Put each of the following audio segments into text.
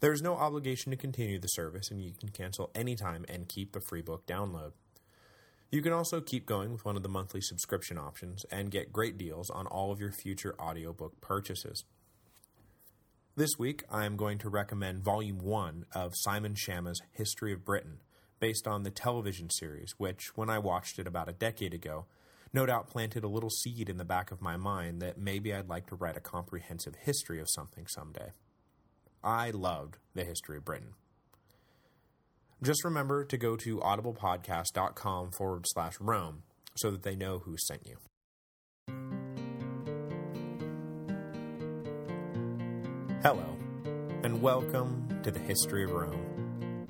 There is no obligation to continue the service, and you can cancel anytime and keep the free book download. You can also keep going with one of the monthly subscription options and get great deals on all of your future audiobook purchases. This week, I am going to recommend Volume 1 of Simon Schama's History of Britain, based on the television series, which, when I watched it about a decade ago, no doubt planted a little seed in the back of my mind that maybe I'd like to write a comprehensive history of something someday. I loved the history of Britain. Just remember to go to audiblepodcast.com forward slash Rome so that they know who sent you. Hello, and welcome to the History of Rome.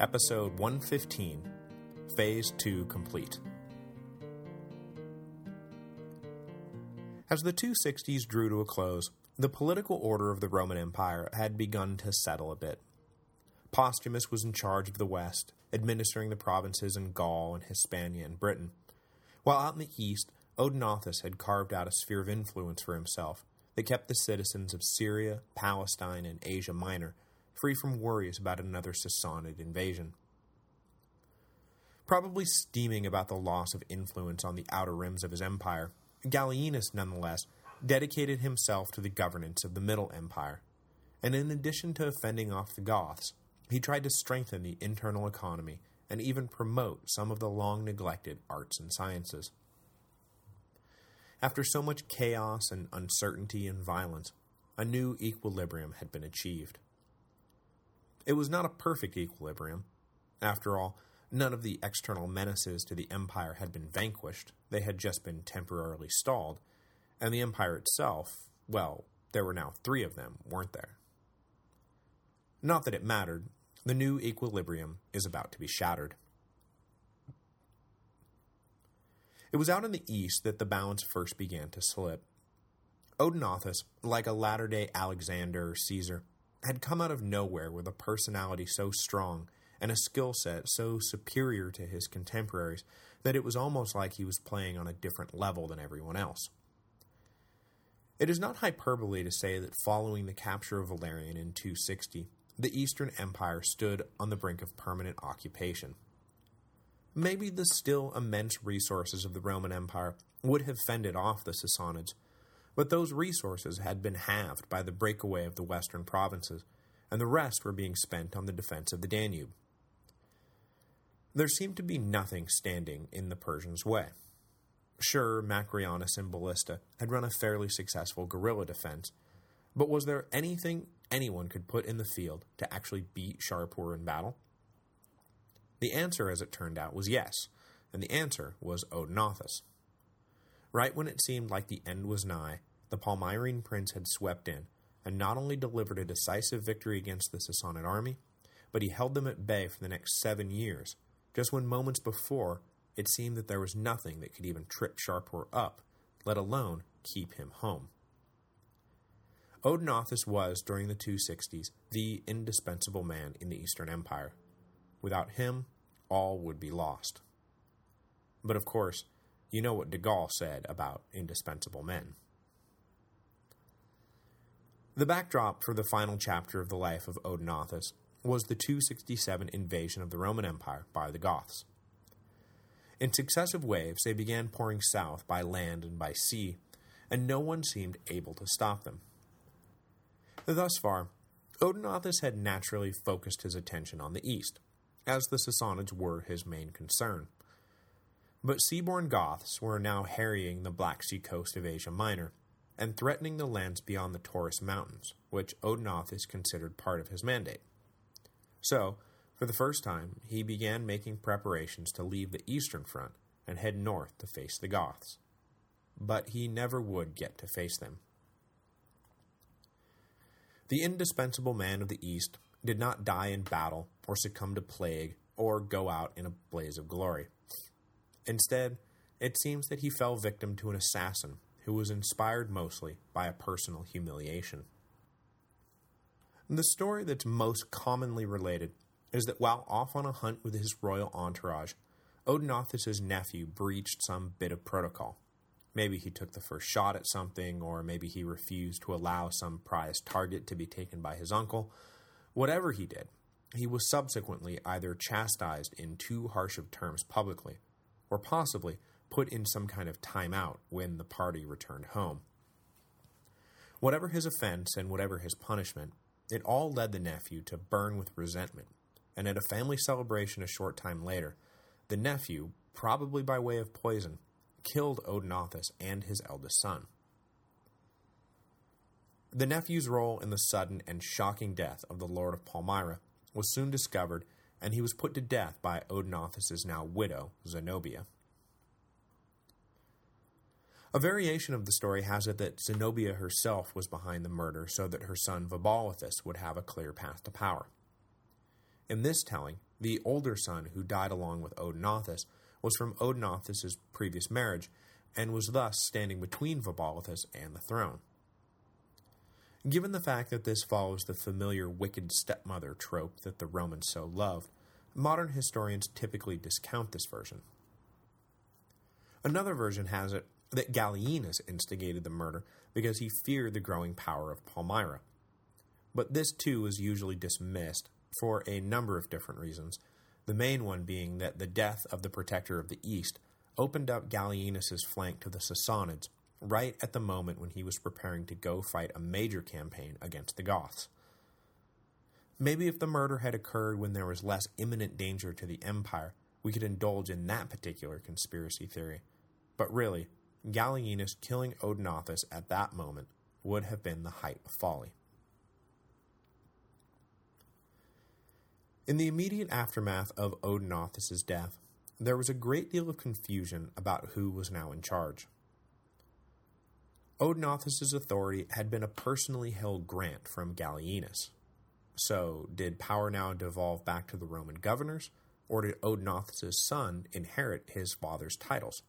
Episode 115, Phase 2 complete. As the 260s drew to a close, the political order of the Roman Empire had begun to settle a bit. Postumus was in charge of the west, administering the provinces in Gaul and Hispania and Britain, while out in the east, Odenathus had carved out a sphere of influence for himself that kept the citizens of Syria, Palestine, and Asia Minor free from worries about another Sassanid invasion. Probably steaming about the loss of influence on the outer rims of his empire, Gallienus nonetheless dedicated himself to the governance of the Middle Empire, and in addition to fending off the Goths, he tried to strengthen the internal economy and even promote some of the long-neglected arts and sciences. After so much chaos and uncertainty and violence, a new equilibrium had been achieved. It was not a perfect equilibrium. After all, none of the external menaces to the empire had been vanquished, they had just been temporarily stalled, and the empire itself, well, there were now three of them, weren't there? Not that it mattered, the new equilibrium is about to be shattered. It was out in the east that the balance first began to slip. Odenathus, like a latter-day Alexander or Caesar, had come out of nowhere with a personality so strong and a skill set so superior to his contemporaries that it was almost like he was playing on a different level than everyone else. It is not hyperbole to say that following the capture of Valerian in 260, the Eastern Empire stood on the brink of permanent occupation. Maybe the still immense resources of the Roman Empire would have fended off the Sassanids, but those resources had been halved by the breakaway of the western provinces, and the rest were being spent on the defense of the Danube. There seemed to be nothing standing in the Persians' way. Sure, Macrianus and Ballista had run a fairly successful guerrilla defense, but was there anything anyone could put in the field to actually beat Shapur in battle? The answer, as it turned out, was yes, and the answer was Odenathus. Right when it seemed like the end was nigh, the Palmyrene prince had swept in, and not only delivered a decisive victory against the Sassanid army, but he held them at bay for the next seven years, just when moments before it seemed that there was nothing that could even trip Shapur up, let alone keep him home. Odenathus was, during the 260s, the indispensable man in the Eastern Empire. Without him, all would be lost. But of course, you know what de Gaulle said about indispensable men. The backdrop for the final chapter of the life of Odenathus was the 267 invasion of the Roman Empire by the Goths. In successive waves, they began pouring south by land and by sea, and no one seemed able to stop them. Thus far, Odenathus had naturally focused his attention on the east, as the Sassanids were his main concern. But seaborne Goths were now harrying the Black Sea coast of Asia Minor, and threatening the lands beyond the Taurus Mountains, which Odenathus considered part of his mandate. So, for the first time, he began making preparations to leave the eastern front and head north to face the Goths. But he never would get to face them. The indispensable man of the East did not die in battle or succumb to plague or go out in a blaze of glory. Instead, it seems that he fell victim to an assassin who was inspired mostly by a personal humiliation. The story that's most commonly related is that while off on a hunt with his royal entourage, Odenathus' nephew breached some bit of protocol. Maybe he took the first shot at something, or maybe he refused to allow some prized target to be taken by his uncle. Whatever he did, he was subsequently either chastised in too harsh of terms publicly, or possibly put in some kind of timeout when the party returned home. Whatever his offense and whatever his punishment, it all led the nephew to burn with resentment, and at a family celebration a short time later, the nephew, probably by way of poison, killed Odenathus and his eldest son. The nephew's role in the sudden and shocking death of the Lord of Palmyra was soon discovered, and he was put to death by Odenathus' now widow, Zenobia. A variation of the story has it that Zenobia herself was behind the murder so that her son Vabalathus would have a clear path to power. In this telling, the older son who died along with Odenathus was from Odenathus' previous marriage, and was thus standing between Vabalathus and the throne. Given the fact that this follows the familiar wicked stepmother trope that the Romans so loved, modern historians typically discount this version. Another version has it that Gallienus instigated the murder because he feared the growing power of Palmyra. But this too is usually dismissed for a number of different reasons, the main one being that the death of the Protector of the East opened up Gallienus's flank to the Sassanids right at the moment when he was preparing to go fight a major campaign against the Goths. Maybe if the murder had occurred when there was less imminent danger to the Empire, we could indulge in that particular conspiracy theory. But really, Gallienus killing Odenathus at that moment would have been the height of folly. In the immediate aftermath of Odenathus' death, there was a great deal of confusion about who was now in charge. Odenathus' authority had been a personally held grant from Gallienus. So, did power now devolve back to the Roman governors, or did Odenathus' son inherit his father's titles?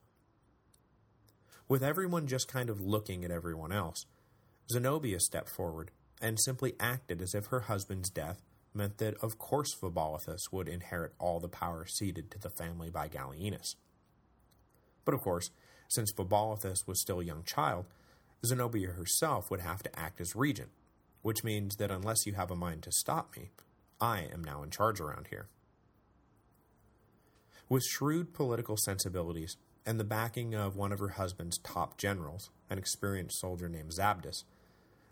With everyone just kind of looking at everyone else, Zenobia stepped forward and simply acted as if her husband's death meant that of course Vabalathus would inherit all the power ceded to the family by Gallienus. But of course, since Vabalathus was still a young child, Zenobia herself would have to act as regent, which means that unless you have a mind to stop me, I am now in charge around here. With shrewd political sensibilities and the backing of one of her husband's top generals, an experienced soldier named Zabdas,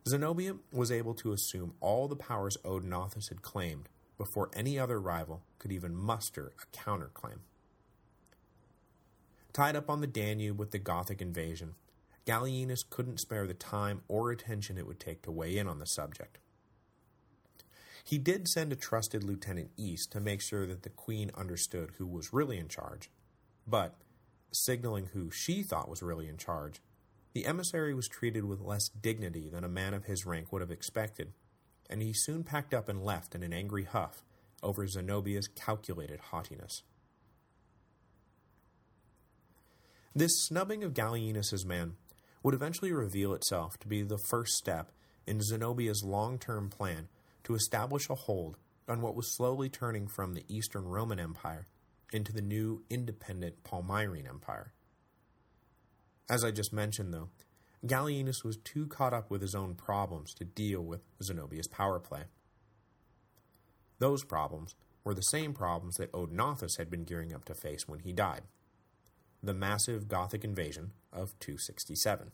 Zenobia was able to assume all the powers Odenathus had claimed before any other rival could even muster a counterclaim. Tied up on the Danube with the Gothic invasion, Gallienus couldn't spare the time or attention it would take to weigh in on the subject. He did send a trusted lieutenant east to make sure that the queen understood who was really in charge, but, signaling who she thought was really in charge, the emissary was treated with less dignity than a man of his rank would have expected, and he soon packed up and left in an angry huff over Zenobia's calculated haughtiness. This snubbing of Gallienus's man would eventually reveal itself to be the first step in Zenobia's long-term plan to establish a hold on what was slowly turning from the Eastern Roman Empire into the new independent Palmyrene Empire. As I just mentioned, though, Gallienus was too caught up with his own problems to deal with Zenobia's power play. Those problems were the same problems that Odenathus had been gearing up to face when he died. The massive Gothic invasion of 267.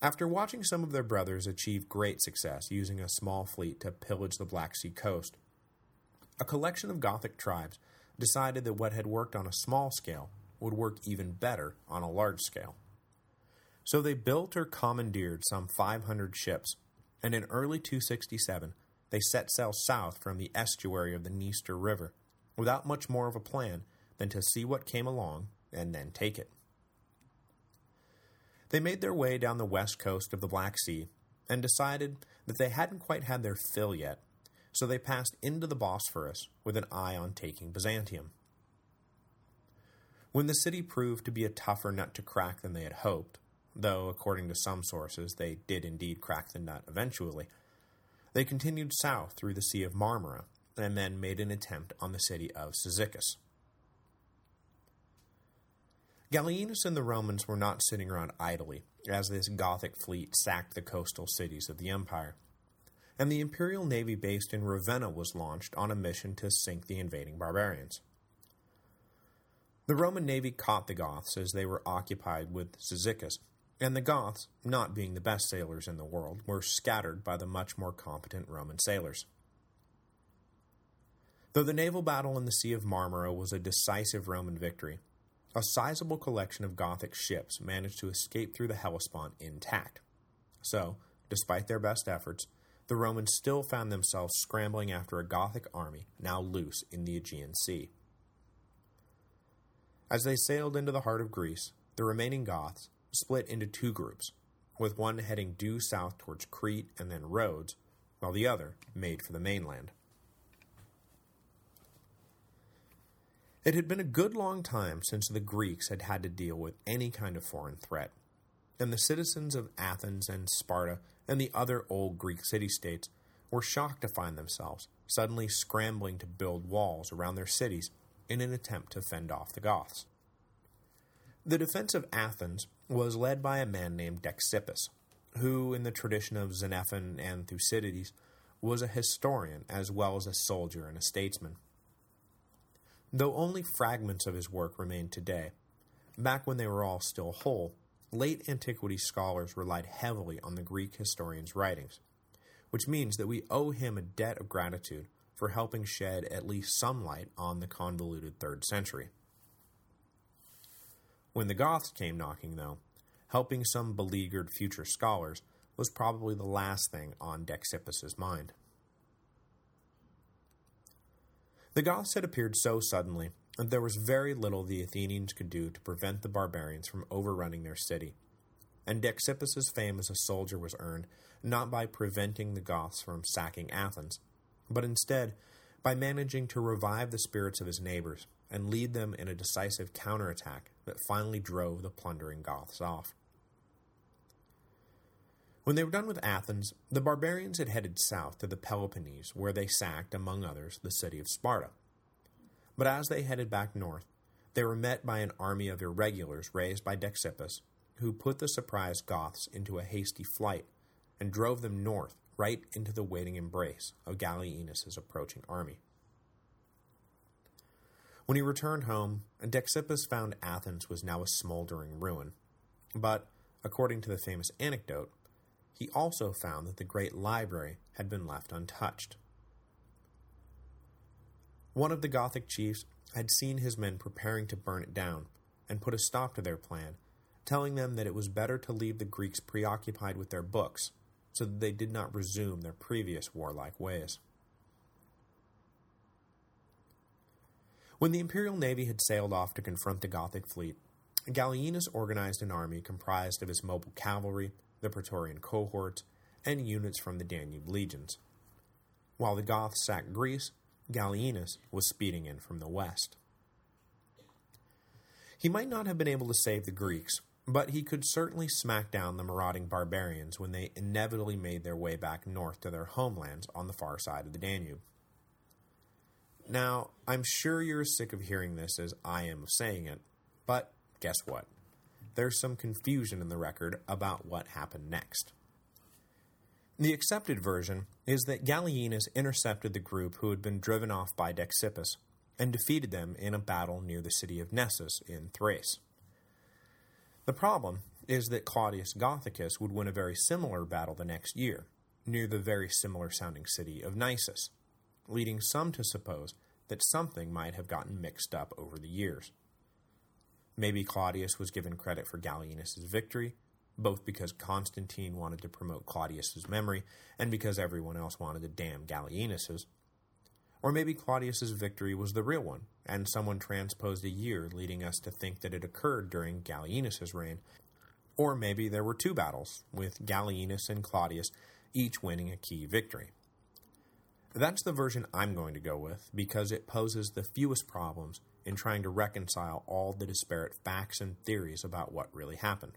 After watching some of their brothers achieve great success using a small fleet to pillage the Black Sea coast, a collection of Gothic tribes decided that what had worked on a small scale would work even better on a large scale. So they built or commandeered some 500 ships, and in early 267 they set sail south from the estuary of the Dniester River, without much more of a plan than to see what came along and then take it. They made their way down the west coast of the Black Sea and decided that they hadn't quite had their fill yet, so they passed into the Bosphorus with an eye on taking Byzantium. When the city proved to be a tougher nut to crack than they had hoped, though according to some sources they did indeed crack the nut eventually, they continued south through the Sea of Marmara, and then made an attempt on the city of Cyzicus. Gallienus and the Romans were not sitting around idly as this Gothic fleet sacked the coastal cities of the empire, and the imperial navy based in Ravenna was launched on a mission to sink the invading barbarians. The Roman navy caught the Goths as they were occupied with Cyzicus, and the Goths, not being the best sailors in the world, were scattered by the much more competent Roman sailors. Though the naval battle in the Sea of Marmara was a decisive Roman victory, a sizable collection of Gothic ships managed to escape through the Hellespont intact. So, despite their best efforts, the Romans still found themselves scrambling after a Gothic army now loose in the Aegean Sea. As they sailed into the heart of Greece, the remaining Goths split into two groups, with one heading due south towards Crete and then Rhodes, while the other made for the mainland. It had been a good long time since the Greeks had had to deal with any kind of foreign threat, and the citizens of Athens and Sparta and the other old Greek city-states were shocked to find themselves suddenly scrambling to build walls around their cities in an attempt to fend off the Goths. The defense of Athens was led by a man named Dexippus, who, in the tradition of Xenophon and Thucydides, was a historian as well as a soldier and a statesman. Though only fragments of his work remain today, back when they were all still whole, late antiquity scholars relied heavily on the Greek historian's writings, which means that we owe him a debt of gratitude for helping shed at least some light on the convoluted 3rd century. When the Goths came knocking, though, helping some beleaguered future scholars was probably the last thing on Dexippus's mind. The Goths had appeared so suddenly there was very little the Athenians could do to prevent the barbarians from overrunning their city, and Dexippus's fame as a soldier was earned not by preventing the Goths from sacking Athens, but instead by managing to revive the spirits of his neighbors and lead them in a decisive counterattack that finally drove the plundering Goths off. When they were done with Athens, the barbarians had headed south to the Peloponnese, where they sacked, among others, the city of Sparta. But as they headed back north, they were met by an army of irregulars raised by Dexippus, who put the surprised Goths into a hasty flight and drove them north right into the waiting embrace of Gallienus' approaching army. When he returned home, Dexippus found Athens was now a smoldering ruin, but, according to the famous anecdote, he also found that the great library had been left untouched. One of the Gothic chiefs had seen his men preparing to burn it down, and put a stop to their plan, telling them that it was better to leave the Greeks preoccupied with their books, so that they did not resume their previous warlike ways. When the Imperial Navy had sailed off to confront the Gothic fleet, Gallienus organized an army comprised of his mobile cavalry, the Praetorian cohorts, and units from the Danube legions. While the Goths sacked Greece, Gallienus was speeding in from the west. He might not have been able to save the Greeks, but he could certainly smack down the marauding barbarians when they inevitably made their way back north to their homelands on the far side of the Danube. Now, I'm sure you're as sick of hearing this as I am of saying it, but guess what? there's some confusion in the record about what happened next. The accepted version is that Gallienus intercepted the group who had been driven off by Dexippus and defeated them in a battle near the city of Nessus in Thrace. The problem is that Claudius Gothicus would win a very similar battle the next year, near the very similar-sounding city of Nisus, leading some to suppose that something might have gotten mixed up over the years. Maybe Claudius was given credit for Gallienus' victory, both because Constantine wanted to promote Claudius's memory and because everyone else wanted to damn Gallienus's. Or maybe Claudius's victory was the real one, and someone transposed a year leading us to think that it occurred during Gallienus's reign. Or maybe there were two battles, with Gallienus and Claudius each winning a key victory. That's the version I'm going to go with because it poses the fewest problems in trying to reconcile all the disparate facts and theories about what really happened.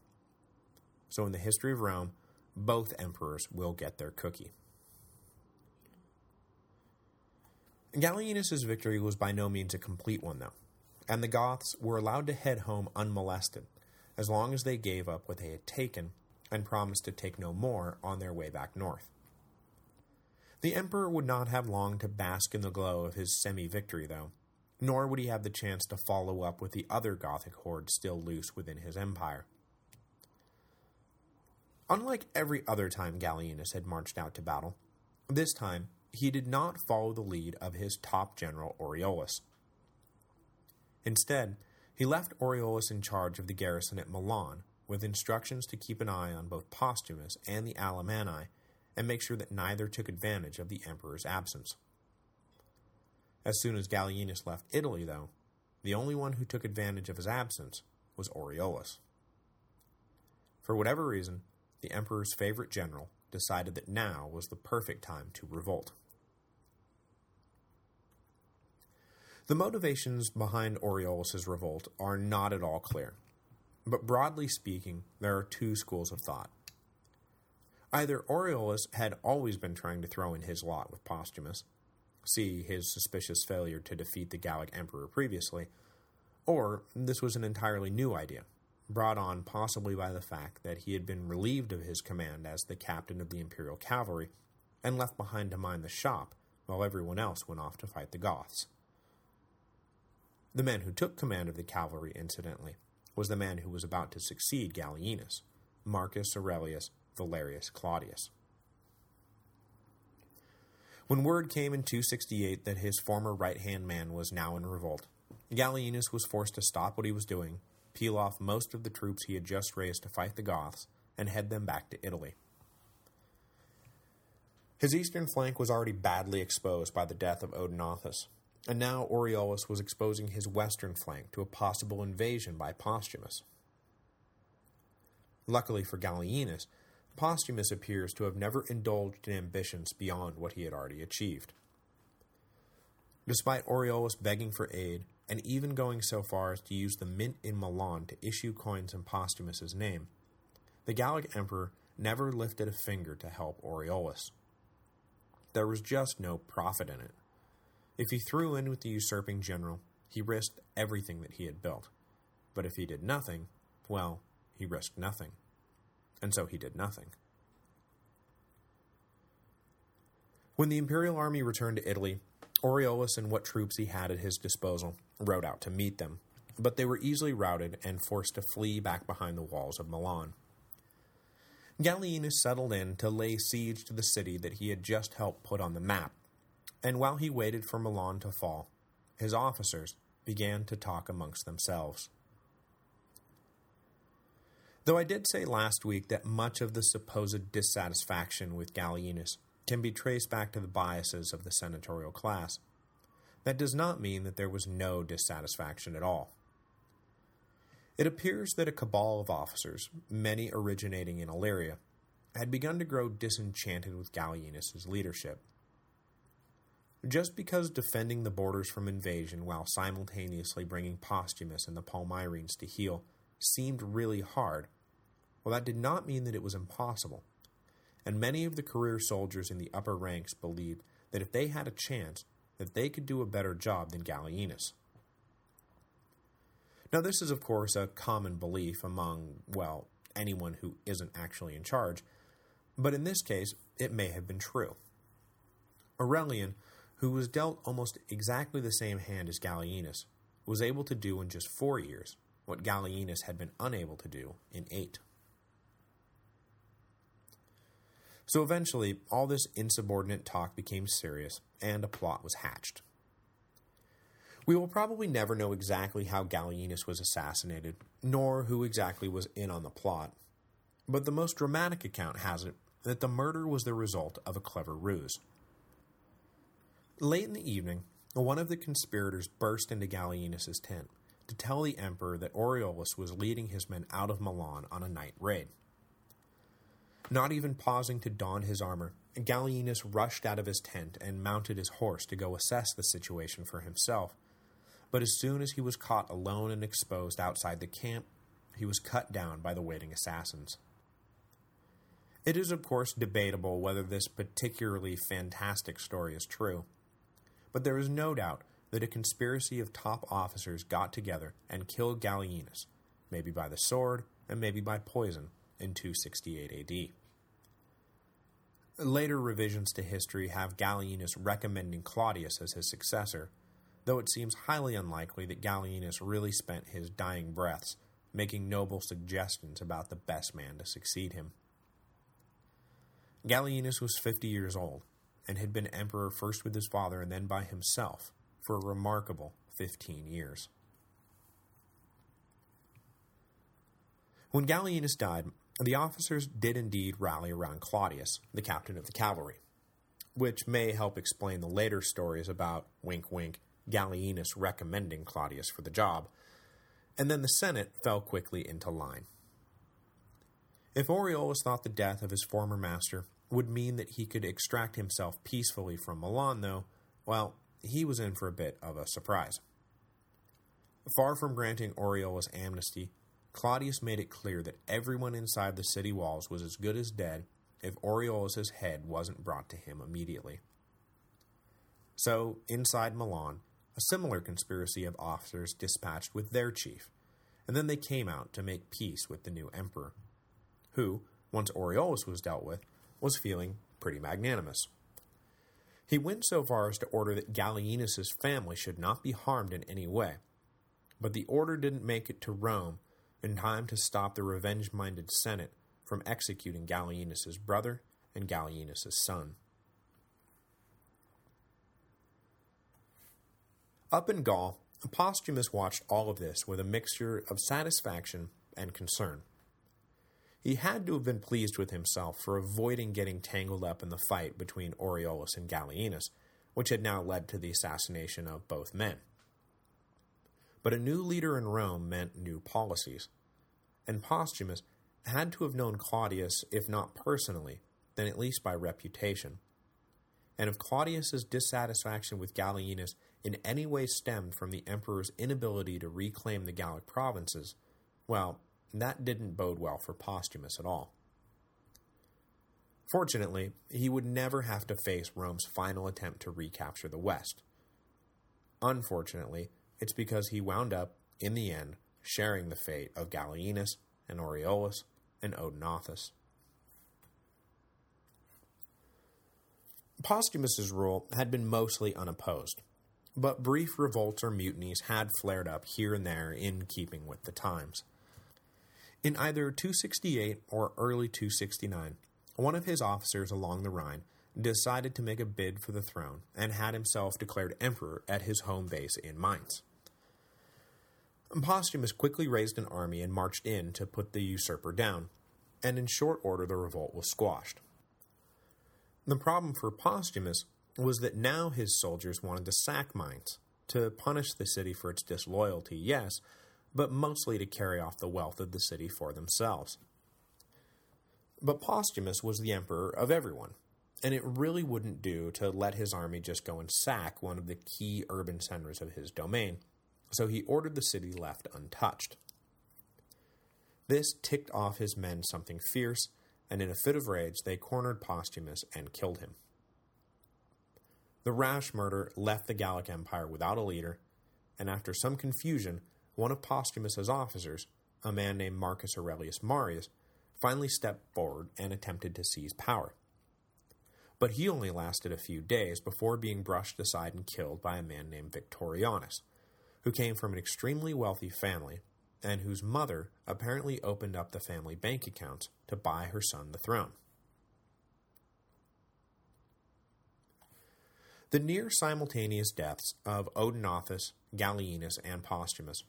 So in the history of Rome, both emperors will get their cookie. Gallienus' victory was by no means a complete one, though, and the Goths were allowed to head home unmolested, as long as they gave up what they had taken and promised to take no more on their way back north. The Emperor would not have long to bask in the glow of his semi-victory, though, nor would he have the chance to follow up with the other Gothic hordes still loose within his empire. Unlike every other time Gallienus had marched out to battle, this time he did not follow the lead of his top general Aureolus. Instead, he left Aureolus in charge of the garrison at Milan, with instructions to keep an eye on both Postumus and the Alemanni and make sure that neither took advantage of the emperor's absence. As soon as Gallienus left Italy, though, the only one who took advantage of his absence was Aureolus. For whatever reason, the emperor's favorite general decided that now was the perfect time to revolt. The motivations behind Aureolus' revolt are not at all clear, but broadly speaking, there are two schools of thought. Either Aureolus had always been trying to throw in his lot with Postumus, see his suspicious failure to defeat the Gallic Emperor previously, or this was an entirely new idea, brought on possibly by the fact that he had been relieved of his command as the captain of the Imperial Cavalry and left behind to mind the shop while everyone else went off to fight the Goths. The man who took command of the cavalry, incidentally, was the man who was about to succeed Gallienus, Marcus Aurelius Valerius Claudius. When word came in 268 that his former right-hand man was now in revolt, Gallienus was forced to stop what he was doing, peel off most of the troops he had just raised to fight the Goths, and head them back to Italy. His eastern flank was already badly exposed by the death of Odenathus, and now Aureolus was exposing his western flank to a possible invasion by Postumus. Luckily for Gallienus, Postumus appears to have never indulged in ambitions beyond what he had already achieved. Despite Aureolus begging for aid, and even going so far as to use the mint in Milan to issue coins in Postumus's name, the Gallic emperor never lifted a finger to help Aureolus. There was just no profit in it. If he threw in with the usurping general, he risked everything that he had built. But if he did nothing, well, he risked nothing and so he did nothing. When the imperial army returned to Italy, Aureolus and what troops he had at his disposal rode out to meet them, but they were easily routed and forced to flee back behind the walls of Milan. Gallienus settled in to lay siege to the city that he had just helped put on the map, and while he waited for Milan to fall, his officers began to talk amongst themselves. Though I did say last week that much of the supposed dissatisfaction with Gallienus can be traced back to the biases of the senatorial class, that does not mean that there was no dissatisfaction at all. It appears that a cabal of officers, many originating in Illyria, had begun to grow disenchanted with Gallienus' leadership. Just because defending the borders from invasion while simultaneously bringing Postumus and the Palmyrenes to heel seemed really hard, well, that did not mean that it was impossible, and many of the career soldiers in the upper ranks believed that if they had a chance, that they could do a better job than Gallienus. Now this is of course a common belief among, well, anyone who isn't actually in charge, but in this case, it may have been true. Aurelian, who was dealt almost exactly the same hand as Gallienus, was able to do in just four years what Gallienus had been unable to do in eight. So eventually, all this insubordinate talk became serious, and a plot was hatched. We will probably never know exactly how Gallienus was assassinated, nor who exactly was in on the plot, but the most dramatic account has it that the murder was the result of a clever ruse. Late in the evening, one of the conspirators burst into Gallienus' tent to tell the emperor that Aureolus was leading his men out of Milan on a night raid. Not even pausing to don his armor, Gallienus rushed out of his tent and mounted his horse to go assess the situation for himself, but as soon as he was caught alone and exposed outside the camp, he was cut down by the waiting assassins. It is of course debatable whether this particularly fantastic story is true, but there is no doubt that a conspiracy of top officers got together and killed Gallienus, maybe by the sword and maybe by poison, in 268 AD. Later revisions to history have Gallienus recommending Claudius as his successor, though it seems highly unlikely that Gallienus really spent his dying breaths making noble suggestions about the best man to succeed him. Gallienus was 50 years old, and had been emperor first with his father and then by himself for a remarkable 15 years. When Gallienus died, the officers did indeed rally around Claudius, the captain of the cavalry, which may help explain the later stories about, wink wink, Gallienus recommending Claudius for the job, and then the Senate fell quickly into line. If Aureolus thought the death of his former master would mean that he could extract himself peacefully from Milan, though, well, he was in for a bit of a surprise. Far from granting Aureolus amnesty, Claudius made it clear that everyone inside the city walls was as good as dead if Aureolus's head wasn't brought to him immediately. So, inside Milan, a similar conspiracy of officers dispatched with their chief, and then they came out to make peace with the new emperor, who, once Aureolus was dealt with, was feeling pretty magnanimous. He went so far as to order that Gallienus's family should not be harmed in any way, but the order didn't make it to Rome in time to stop the revenge-minded Senate from executing Gallienus's brother and Gallienus's son. Up in Gaul, Postumus watched all of this with a mixture of satisfaction and concern. He had to have been pleased with himself for avoiding getting tangled up in the fight between Aureolus and Gallienus, which had now led to the assassination of both men. But a new leader in Rome meant new policies, and Postumus had to have known Claudius, if not personally, then at least by reputation. And if Claudius's dissatisfaction with Gallienus in any way stemmed from the emperor's inability to reclaim the Gallic provinces, well, that didn't bode well for Postumus at all. Fortunately, he would never have to face Rome's final attempt to recapture the West. Unfortunately, it's because he wound up, in the end, sharing the fate of Gallienus and Aureolus and Odenathus. Postumus's rule had been mostly unopposed, but brief revolts or mutinies had flared up here and there in keeping with the times. In either 268 or early 269, one of his officers along the Rhine decided to make a bid for the throne and had himself declared emperor at his home base in Mainz. Postumus quickly raised an army and marched in to put the usurper down, and in short order the revolt was squashed. The problem for Postumus was that now his soldiers wanted to sack Mainz, to punish the city for its disloyalty, yes, but mostly to carry off the wealth of the city for themselves. But Postumus was the emperor of everyone, and it really wouldn't do to let his army just go and sack one of the key urban centers of his domain, so he ordered the city left untouched. This ticked off his men something fierce, and in a fit of rage they cornered Postumus and killed him. The rash murder left the Gallic Empire without a leader, and after some confusion, one of Postumus's officers, a man named Marcus Aurelius Marius, finally stepped forward and attempted to seize power. But he only lasted a few days before being brushed aside and killed by a man named Victorinus, who came from an extremely wealthy family and whose mother apparently opened up the family bank accounts to buy her son the throne. The near-simultaneous deaths of Odenathus, Gallienus, and Postumus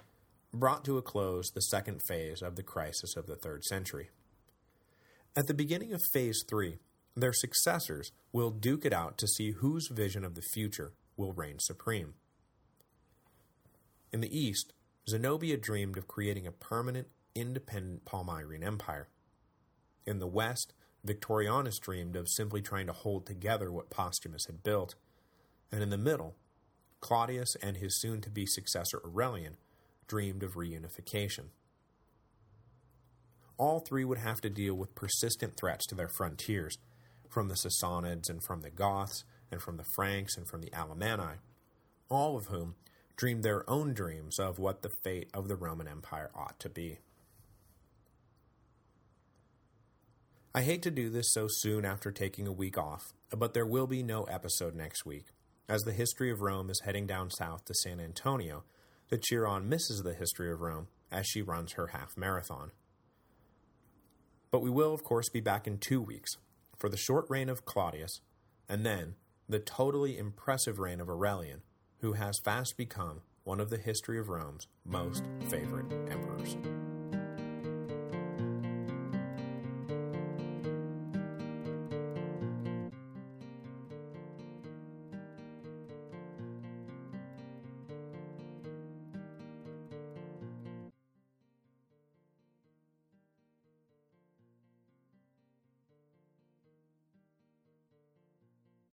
brought to a close the second phase of the crisis of the third century. At the beginning of Phase 3, their successors will duke it out to see whose vision of the future will reign supreme. In the East, Zenobia dreamed of creating a permanent, independent Palmyrene empire. In the West, Victorinus dreamed of simply trying to hold together what Postumus had built, and in the middle, Claudius and his soon-to-be successor Aurelian dreamed of reunification. All three would have to deal with persistent threats to their frontiers, from the Sassanids and from the Goths, and from the Franks and from the Alemanni, all of whom dreamed their own dreams of what the fate of the Roman Empire ought to be. I hate to do this so soon after taking a week off, but there will be no episode next week, as the history of Rome is heading down south to San Antonio to cheer on Mrs. the History of Rome as she runs her half marathon. But we will, of course, be back in two weeks for the short reign of Claudius, and then the totally impressive reign of Aurelian, who has fast become one of the history of Rome's most favorite emperors.